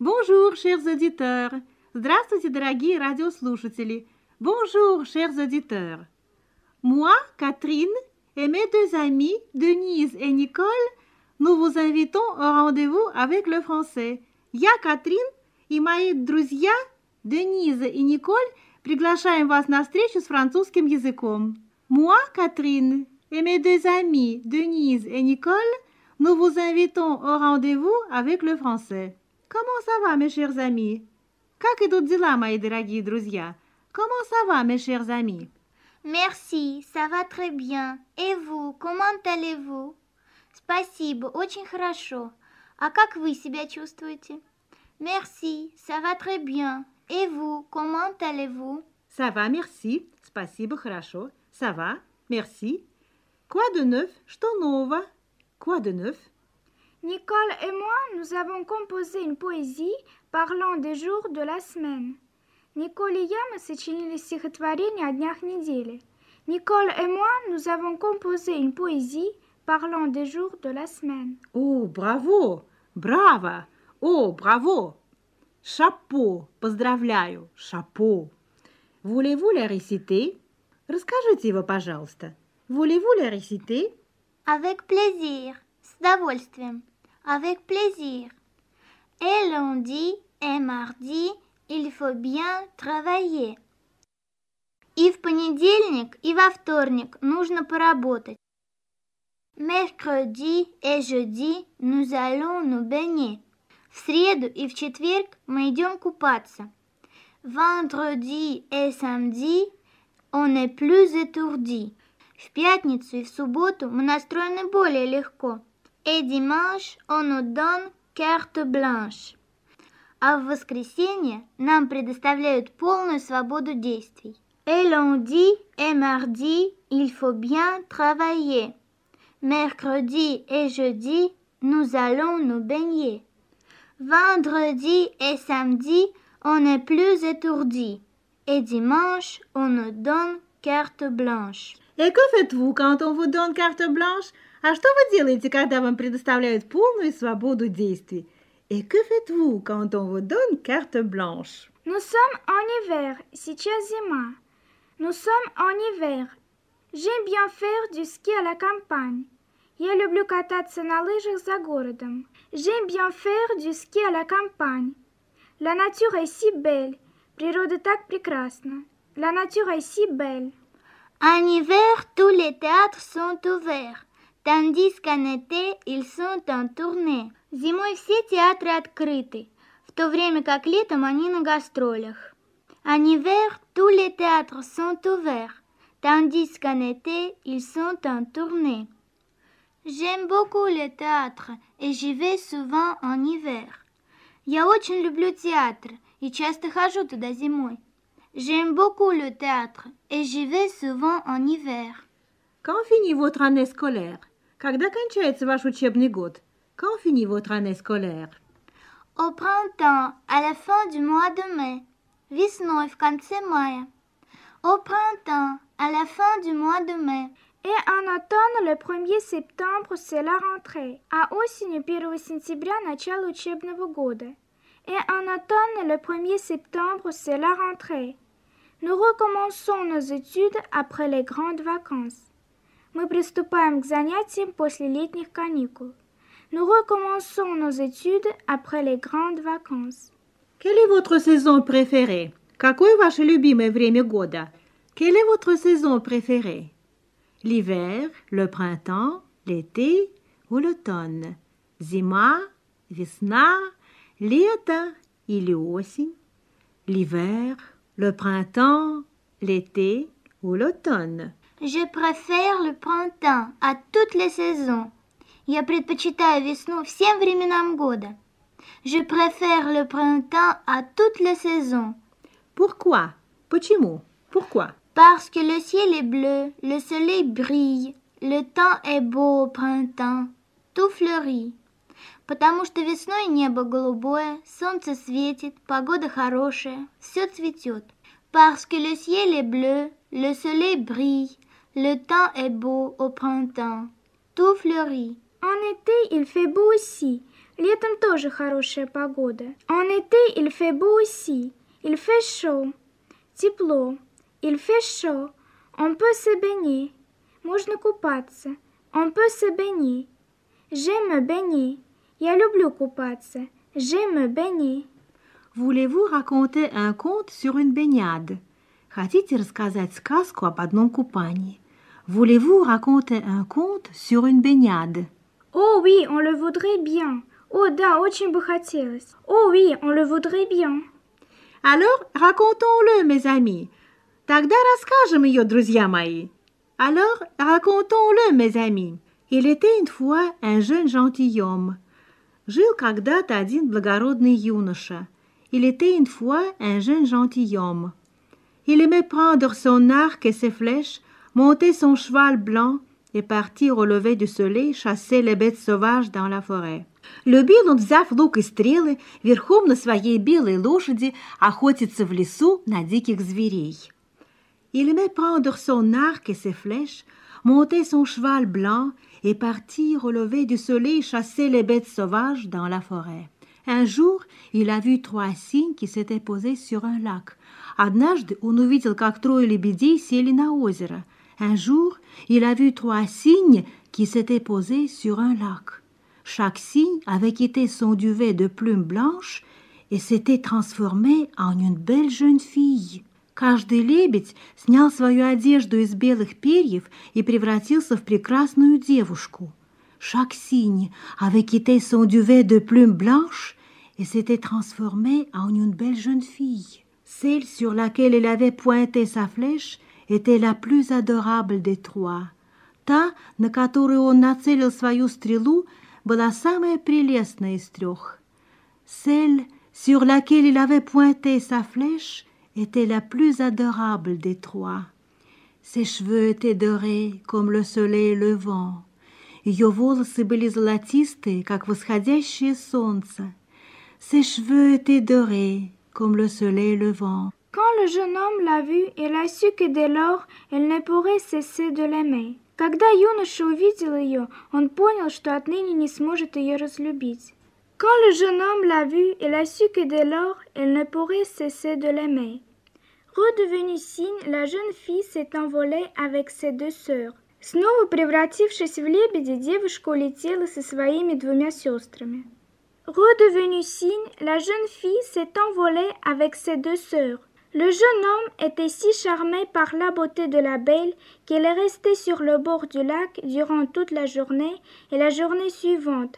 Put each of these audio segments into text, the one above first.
Bonjour, chers auditeurs. Здравствуйте, дорогие радиослушатели. Bonjour, chers auditeurs. Moi, Catherine, et mes deux amis, Denise et Nicole, nous vous invitons au rendez-vous avec le français. Я, Катрин, и мои друзья, Дениза и Николь, приглашаем вас на встречу с французским языком. Moi, Catherine, et mes deux amis, Denise et Nicole, nous vous invitons au rendez-vous avec le français. Comment ça va, mes chers amis? Как идут дела, мои дорогие друзья? Comment ça va, mes chers amis? Merci, ça va très bien. Et vous, comment allez-vous? Спасибо, очень хорошо. А как вы себя чувствуете? Merci, ça va très bien. Et vous, comment allez-vous? Ça va, merci. Спасибо, хорошо. Ça va, merci. Quoi de neuf? Что нового? Quoi de neuf? Nicole et moi, nous avons composé une poésie parlant des jours de la semaine. Николь и я мы сочинили стихотворение о днях недели. Nicole et moi, nous avons composé une poésie parlant des jours de la semaine. О, браво! Браво! О, браво! Шапо! Поздравляю! Шапо! Voulez-vous la réciter? Расскажите его, пожалуйста. Voulez-vous la réciter? Avec plaisir, С удовольствием. Avec plaisir. Et lundi et mardi, il faut bien travailler. И в понедельник, и во вторник нужно поработать. Mercredi et jeudi, nous allons nous baigner. В среду и в четверг мы идем купаться. Vendredi et samedi, on est plus étourdi. В пятницу и в субботу мы настроены более легко. Et dimanche, on nous donne carte blanche. А в воскресенье нам предоставляют полную свободу действий. Et lundi et mardi, il faut bien travailler. Mercredi et jeudi, nous allons nous baigner. Vendredi et samedi, on est plus étourdi. Et dimanche, on nous donne carte blanche. Et que faites-vous quand on vous donne carte blanche? А что вы делаете, когда вам предоставляют полную свободу действий? Et que faites-vous quand on vous donne carte blanche? Nous sommes en hiver, сейчас зима. Nous sommes en hiver. J'aime bien faire du ski à la campagne. Я люблю кататься на лыжах за городом. J'aime bien faire du ski à la campagne. La nature est si belle. Природа так прекрасна. La nature est si belle. En hiver, tous les théâtres sont ouverts, tandis qu'en été, ils sont en tournée. Зимой все театры открыты, в то время как летом они на гастролях. En hiver, tous les théâtres sont ouverts, tandis qu'en été, ils sont en tournée. J'aime beaucoup le théâtre, et j'y vais souvent en hiver. Я очень люблю театр, и часто хожу туда зимой. J'aime beaucoup le théâtre, et j'y vais souvent en hiver. Quand finit votre année scolaire? Когда кончается ваш учебный год? Quand finit votre année scolaire? Au printemps, à la fin du mois de mai. Весной, в конце мая. Au printemps, à la fin du mois de mai. Et en automne, le 1er septembre, c'est la rentrée. А осенью, 1 сентября, начало учебного года. Et en automne, le 1er septembre, c'est la rentrée. Nous recommençons nos études après les grandes vacances. Мы приступаем к занятиям после летних каникул. Nous recommençons nos études après les grandes vacances. Quelle est votre saison préférée? Какое ваше любимое время года? Quelle est votre saison préférée? L'hiver, le printemps, l'été ou l'automne? Зима, весна, лето или осень? L'hiver, le printemps, l'été ou l'automne? Je préfère le printemps à toutes les saisons. Я предпочитаю весну всем временам года. Je préfère le printemps à toutes les saisons. Pourquoi? Почему? Pourquoi? Parce que le ciel est bleu, le soleil brille, le temps est beau au printemps, tout fleurit. Потому что весной небо голубое, солнце светит, погода хорошая, все цветет. Parce que le ciel est bleu, le soleil brille, le temps est beau au printemps, tout fleurit. En été, il fait beau aussi. Летом тоже хорошая погода. En été, il fait beau aussi. Il fait chaud. Тепло. Il fait chaud. On peut se baigner. Можно купаться. On peut se baigner. J'aime baigner. Я люблю купаться. J'aime baigner. Voulez-vous raconter un conte sur une baignade? Хотите рассказать сказку об одном купании? Voulez-vous raconter un conte sur une baignade? Oh oui, on le voudrait bien. О, да, очень бы хотелось. Oh oui, on le voudrait bien. Alors, racontons-le, mes amis. Тогда расскажем ее, друзья мои. Alors, racontons-le, mes amis. Il était une fois un jeune gentilhomme. Жил когда-то один благородный юноша. Il était une fois un jeune gentilhomme. Il aimait prendre son arc et ses flèches, monter son cheval blanc et partir au lever du soleil chasser les bêtes sauvages dans la forêt. Любил он, взяв лук и стрелы, верхом на своей белой лошади охотиться в лесу на диких зверей. Il aimait prendre son arc et ses flèches, monter son cheval blanc et partir au lever du soleil chasser les bêtes sauvages dans la forêt. Un jour, il a vu trois cygnes qui s'étaient posés sur un lac. Однажды он увидел, как трое лебедей сели на озеро. Un jour, il a vu trois cygnes qui s'étaient posés sur un lac. Chaque cygne avait quitté son duvet de plumes blanches et s'était transformé en une belle jeune fille. Каждый лебедь снял свою одежду из белых перьев и превратился в прекрасную девушку. Chaque cygne avait quitté son duvet de plumes blanches et s'était transformé en une belle jeune fille. Celle sur laquelle il avait pointé sa flèche était la plus adorable des trois. Та, на которую он нацелил свою стрелу, была самая прелестная из трех. Celle sur laquelle il avait pointé sa flèche était la plus adorable des trois. Ses cheveux étaient dorés, comme le soleil levant. Ее волосы были золотистые, как восходящее солнце. Ses cheveux étaient dorés, comme le soleil levant. Quand le jeune homme l'a vue, il a su que dès lors elle ne pourrait cesser de l'aimer. Когда юноша увидел ее, он понял, что отныне не сможет ее разлюбить. Quand le jeune homme l'a vue, il a su que dès lors elle ne pourrait cesser de l'aimer. Redevenue cygne, la jeune fille s'est envolée avec ses deux sœurs. Снова превратившись в лебедя, девушка улетела со своими двумя сестрами. Redevenue cygne, la jeune fille s'est envolée avec ses deux sœurs. Le jeune homme était si charmé par la beauté de la belle qu'il est resté sur le bord du lac durant toute la journée et la journée suivante,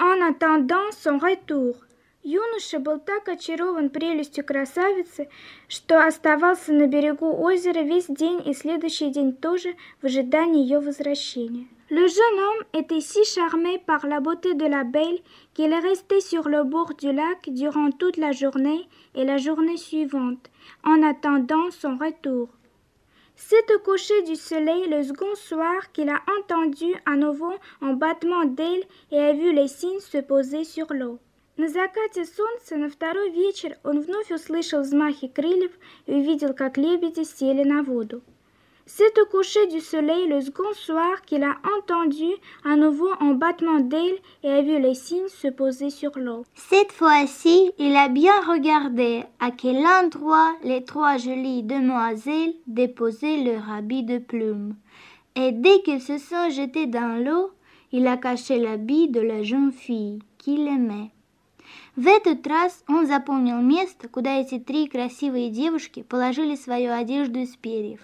en attendant son retour. Юноша был так очарован прелестью красавицы, что оставался на берегу озера весь день и следующий день тоже в ожидании ее возвращения. Le jeune homme était si charmé par la beauté de la belle qu'il est resté sur le bord du lac durant toute la journée et la journée suivante, en attendant son retour. C'est au coucher du soleil le second soir qu'il a entendu à nouveau un battement d'ailes et a vu les cygnes se poser sur l'eau. На закате солнца на второй вечер он вновь услышал взмахи крыльев и увидел, как лебеди сели на воду. C'est au coucher du soleil le second soir qu'il a entendu à nouveau un battement d'ailes et a vu les cygnes se poser sur l'eau. Cette fois-ci, il a bien regardé à quel endroit les trois jolies demoiselles déposaient leur habit de plumes. Et dès qu'ils se sont jetés dans l'eau, il a caché l'habit de la jeune fille qu'il aimait. В этот раз он запомнил место, куда эти три красивые девушки положили свою одежду из перьев.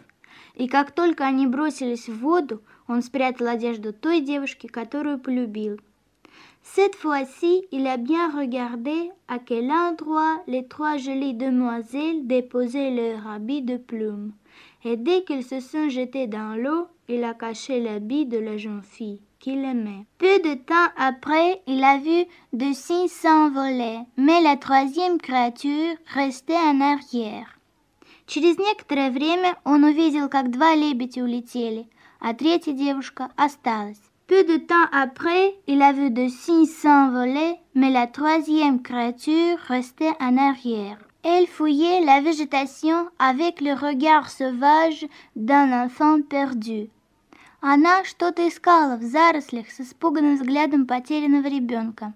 И как только они бросились в воду, он спрятал одежду той девушки, которую полюбил. Cette fois-ci, il a bien regardé à quel endroit les trois jolies demoiselles déposaient leur habit de plumes. Et dès qu'ils se sont jetés dans l'eau, il a caché l'habit de la jeune fille qu'il aimait. Peu de temps après, il a vu deux cygnes s'envoler, mais la troisième créature restait en arrière. Через некоторое время он увидел, как два лебедя улетели, а третья девушка осталась. Peu de temps après, il a vu deux cygnes s'envoler, mais la troisième créature restait en arrière. Elle fouillait la végétation avec le regard sauvage d'un enfant perdu. Она что-то искала в зарослях с испуганным взглядом потерянного ребенка.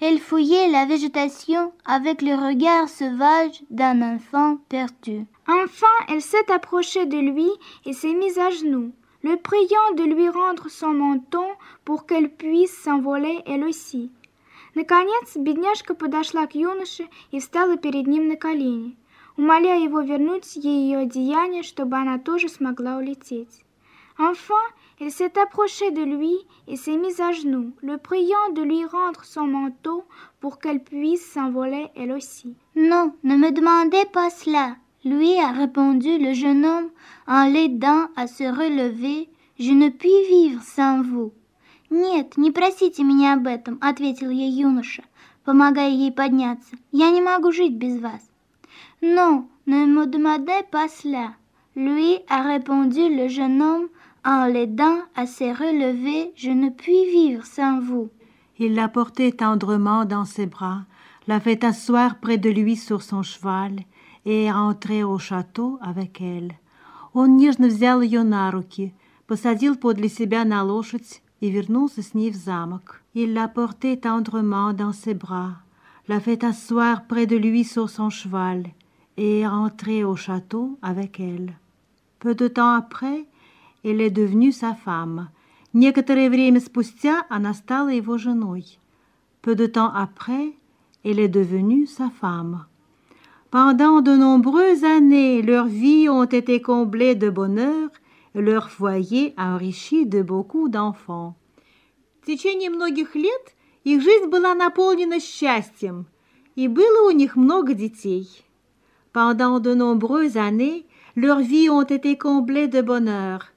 Elle fouillait la végétation avec le regard sauvage d'un enfant perdu. Enfin, elle s'est approchée de lui et s'est mise à genoux, le priant de lui rendre son menton pour qu'elle puisse s'envoler elle aussi. Наконец, бедняжка подошла к юноше и встала перед ним на колени, умоляя его вернуть ей ее одеяние, чтобы она тоже смогла улететь. Enfin, elle s'est approchée de lui et s'est mise à genoux, le priant de lui rendre son manteau pour qu'elle puisse s'envoler elle aussi. Non, ne me demandez pas cela, lui a répondu le jeune homme en l'aidant à se relever. Je ne puis vivre sans vous. «Нет, не просите меня об этом», — ответил ей юноша, помогая ей подняться. «Я не могу жить без вас». «Non, ne me demandez pas cela», lui a répondu le jeune homme en l'aidant à se relever. Je ne puis vivre sans vous. Il la portait tendrement dans ses bras, la fait asseoir près de lui sur son cheval et est rentré au château avec elle. Он нежно взял ее на руки, посадил подле себя на лошадь и вернулся с ней в замок. Il la portait tendrement dans ses bras, la fait asseoir près de lui sur son cheval et est rentré au château avec elle. Peu de temps après, elle est devenue sa femme. Некоторое время спустя она стала его женой. Peu de temps après, elle est devenue sa femme. Pendant de nombreuses années, leurs vies ont été comblées de bonheur leur foyer enrichi de beaucoup d'enfants. В течение многих лет их жизнь была наполнена счастьем, и было у них много детей. Pendant de nombreuses années, leurs vies ont été comblées de bonheur,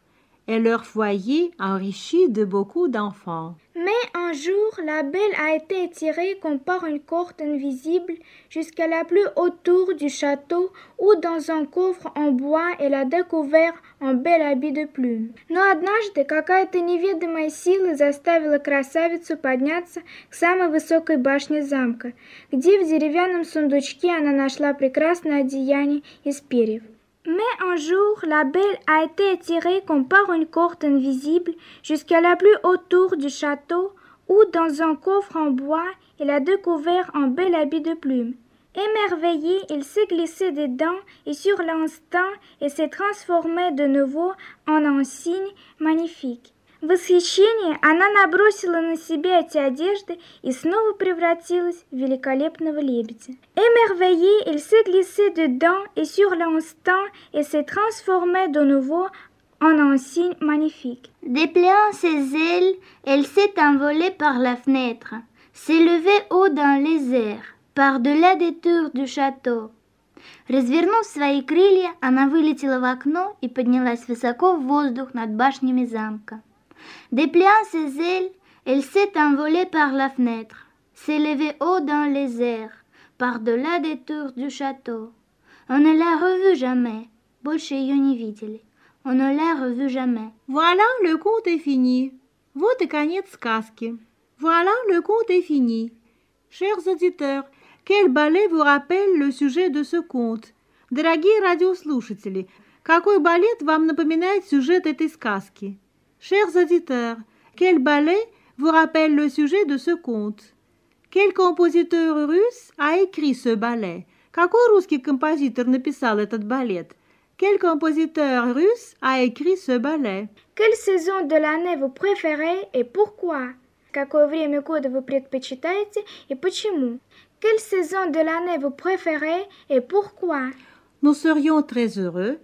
et leur foyer enrichi de beaucoup d'enfants. Mais un jour, la belle a été tirée comme par une corde invisible jusqu'à la plus haute tour du château où dans un coffre en bois elle a découvert un bel habit de plumes. Но однажды какая-то неведомая сила заставила красавицу подняться к самой высокой башне замка, где в деревянном сундучке она нашла прекрасное одеяние из перьев. Mais un jour, la belle a été tirée comme par une corde invisible jusqu'à la plus haute tour du château, où, dans un coffre en bois, elle a découvert un bel habit de plumes. Émerveillée, elle s'est glissée dedans et sur l'instant, elle s'est transformée de nouveau en un signe magnifique. В восхищении она набросила на себя эти одежды и снова превратилась в великолепного лебедя. Émerveillée, elle s'est glissée dedans et sur l'instant, elle s'est transformée de nouveau en un signe magnifique. Dépliant ses ailes, elle s'est envolée par la fenêtre, s'élevait haut dans les airs, par-delà des tours du château. Развернув свои крылья, она вылетела в окно и поднялась высоко в воздух над башнями замка. Dépliant ses ailes, elle s'est envolée par la fenêtre, s'élevait haut dans les airs, par-delà des tours du château. On ne l'a revue jamais. Больше ее не видели. On ne l'a revue jamais. Voilà, le conte est fini. Вот и конец сказки. Voilà, le conte est fini. Chers auditeurs, quel ballet vous rappelle le sujet de ce conte? Дорогие радиослушатели, какой балет вам напоминает сюжет этой сказки? Chers auditeurs, quel ballet vous rappelle le sujet de ce conte? Quel compositeur russe a écrit ce ballet? Какой русский композитор написал этот балет? Quel compositeur russe a écrit ce ballet? Quelle saison de l'année vous préférez et pourquoi? Какое время года вы предпочитаете и почему? Quelle saison de l'année vous préférez et pourquoi? Nous serions très heureux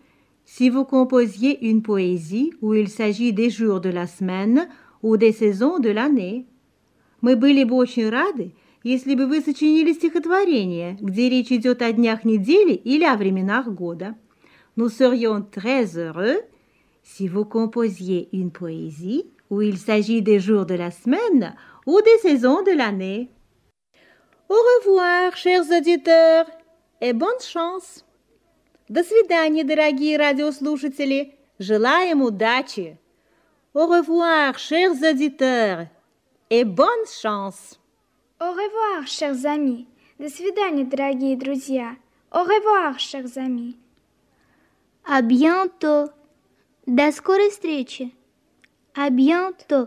si vous composiez une poésie où il s'agit des jours de la semaine ou des saisons de l'année. Мы были бы очень рады, если бы вы сочинили стихотворение, где речь идет о днях недели или о временах года. Nous serions très heureux si vous composiez une poésie où il s'agit des jours de la semaine ou des saisons de l'année. Au revoir, chers auditeurs, et bonne chance! До свидания, дорогие радиослушатели! Желаем удачи! Au revoir, chers auditeurs, et bonne chance! Au revoir, chers amis. До свидания, дорогие друзья. Au revoir, chers amis. À bientôt. До скорой встречи. À bientôt.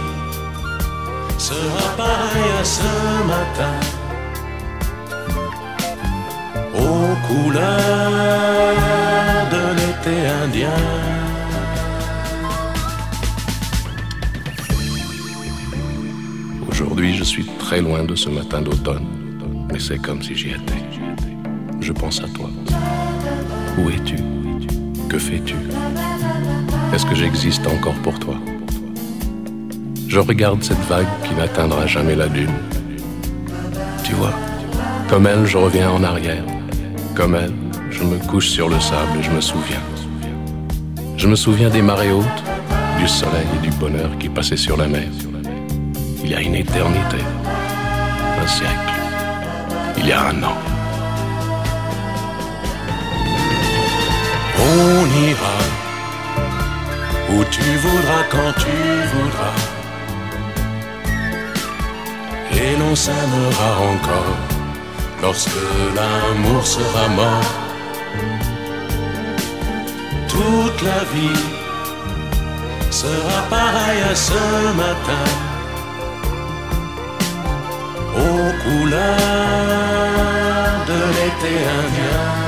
sera pareille à ce matin. Aux couleurs de l'été indien. Aujourd'hui, je suis très loin de ce matin d'automne, mais c'est comme si j'y étais. Je pense à toi. Où es-tu? Que fais-tu? Est-ce que j'existe encore pour toi? Je regarde cette vague qui n'atteindra jamais la dune. Tu vois, comme elle, je reviens en arrière. Comme elle, je me couche sur le sable et je me souviens. Je me souviens des marées hautes, du soleil et du bonheur qui passaient sur la mer. Il y a une éternité, un siècle, il y a un an. On ira où tu voudras quand tu voudras. Et l'on s'aimera encore lorsque l'amour sera mort. Toute la vie sera pareille à ce matin. Aux couleurs de l'été indien.